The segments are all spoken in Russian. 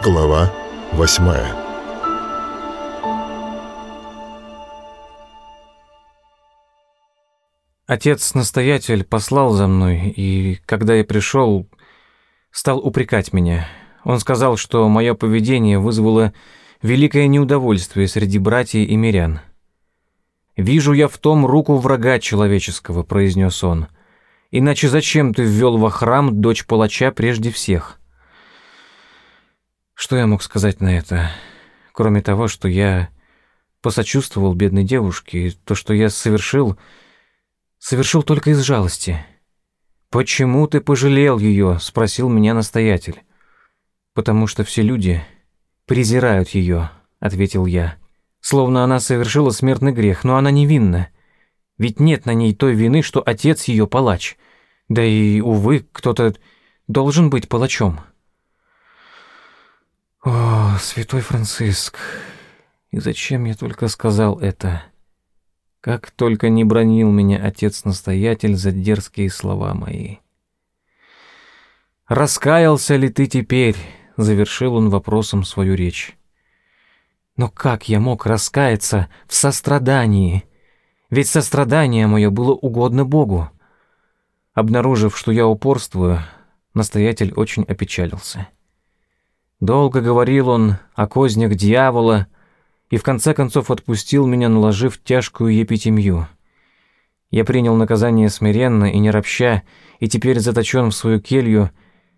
Глава восьмая Отец-настоятель послал за мной, и когда я пришел, стал упрекать меня. Он сказал, что мое поведение вызвало великое неудовольствие среди братьев и мирян. «Вижу я в том руку врага человеческого», — произнес он. «Иначе зачем ты ввел во храм дочь палача прежде всех?» Что я мог сказать на это, кроме того, что я посочувствовал бедной девушке, и то, что я совершил — Совершил только из жалости. «Почему ты пожалел ее?» — спросил меня настоятель. «Потому что все люди презирают ее», — ответил я. «Словно она совершила смертный грех, но она невинна. Ведь нет на ней той вины, что отец ее палач. Да и, увы, кто-то должен быть палачом». «О, святой Франциск, и зачем я только сказал это?» Как только не бронил меня отец-настоятель за дерзкие слова мои. «Раскаялся ли ты теперь?» — завершил он вопросом свою речь. «Но как я мог раскаяться в сострадании? Ведь сострадание мое было угодно Богу». Обнаружив, что я упорствую, настоятель очень опечалился. Долго говорил он о кознях дьявола, и в конце концов отпустил меня, наложив тяжкую епитемью. Я принял наказание смиренно и не ропща, и теперь заточен в свою келью,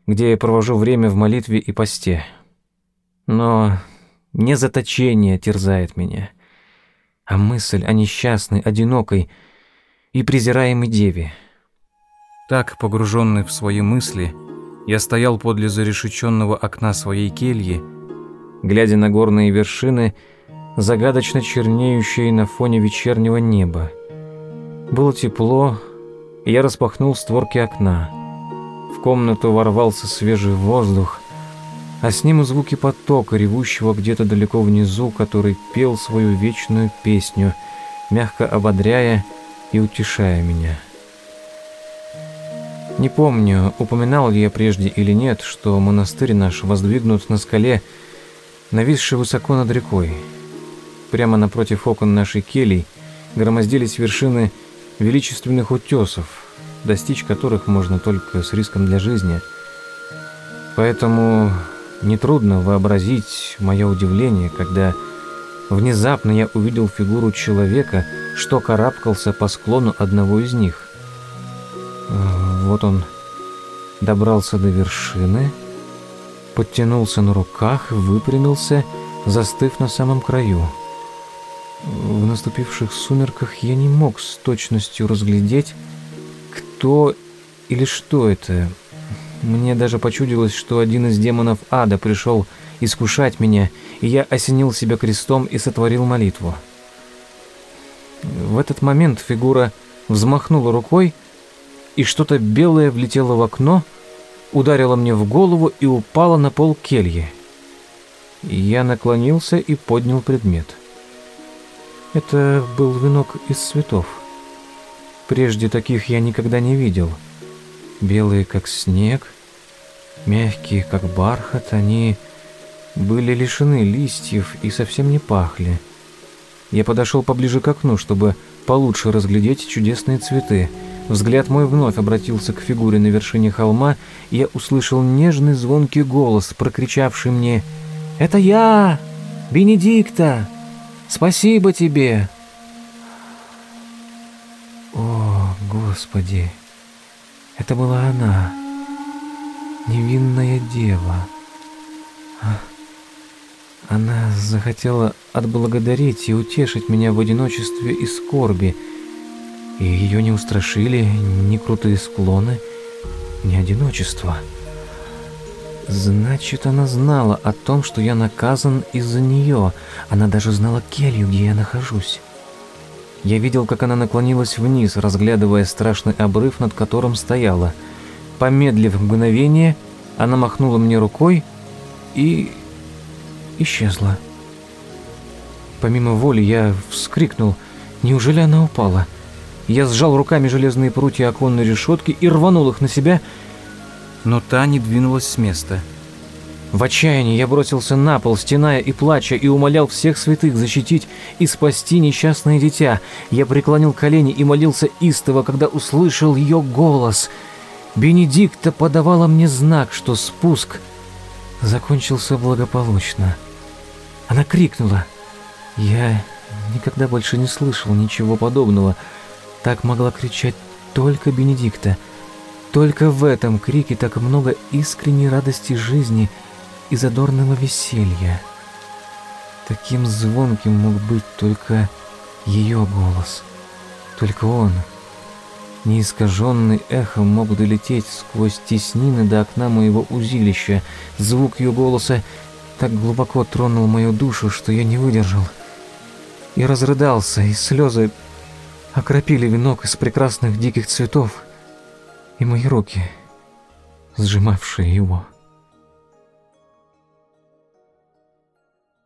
где я провожу время в молитве и посте. Но не заточение терзает меня, а мысль о несчастной, одинокой и презираемой деве. Так, погруженный в свои мысли, я стоял подле зарешеченного окна своей кельи, глядя на горные вершины загадочно чернеющие на фоне вечернего неба. Было тепло, и я распахнул створки окна. В комнату ворвался свежий воздух, а с ним и звуки потока, ревущего где-то далеко внизу, который пел свою вечную песню, мягко ободряя и утешая меня. Не помню, упоминал ли я прежде или нет, что монастырь наш воздвигнут на скале, нависшей высоко над рекой. Прямо напротив окон нашей кельи громоздились вершины величественных утесов, достичь которых можно только с риском для жизни. Поэтому нетрудно вообразить мое удивление, когда внезапно я увидел фигуру человека, что карабкался по склону одного из них. Вот он добрался до вершины, подтянулся на руках, выпрямился, застыв на самом краю. В наступивших сумерках я не мог с точностью разглядеть, кто или что это. Мне даже почудилось, что один из демонов ада пришел искушать меня, и я осенил себя крестом и сотворил молитву. В этот момент фигура взмахнула рукой, и что-то белое влетело в окно, ударило мне в голову и упало на пол кельи. Я наклонился и поднял предмет. Это был венок из цветов. Прежде таких я никогда не видел. Белые, как снег, мягкие, как бархат, они были лишены листьев и совсем не пахли. Я подошел поближе к окну, чтобы получше разглядеть чудесные цветы. Взгляд мой вновь обратился к фигуре на вершине холма, и я услышал нежный звонкий голос, прокричавший мне «Это я, Бенедикта!» Спасибо тебе!» О, Господи! Это была она, невинная дева. Она захотела отблагодарить и утешить меня в одиночестве и скорби, и ее не устрашили ни крутые склоны, ни одиночество. Значит, она знала о том, что я наказан из-за нее. Она даже знала келью, где я нахожусь. Я видел, как она наклонилась вниз, разглядывая страшный обрыв, над которым стояла. Помедлив мгновение, она махнула мне рукой и... исчезла. Помимо воли я вскрикнул. Неужели она упала? Я сжал руками железные прутья оконной решетки и рванул их на себя, но та не двинулась с места. В отчаянии я бросился на пол, стеная и плача, и умолял всех святых защитить и спасти несчастное дитя. Я преклонил колени и молился истово, когда услышал ее голос. Бенедикта подавала мне знак, что спуск закончился благополучно. Она крикнула. Я никогда больше не слышал ничего подобного. Так могла кричать только Бенедикта. Только в этом крике так много искренней радости жизни и задорного веселья. Таким звонким мог быть только ее голос. Только он, неискаженный эхом, мог долететь сквозь теснины до окна моего узилища. Звук ее голоса так глубоко тронул мою душу, что я не выдержал. И разрыдался, и слезы окропили венок из прекрасных диких цветов и мои руки, сжимавшие его.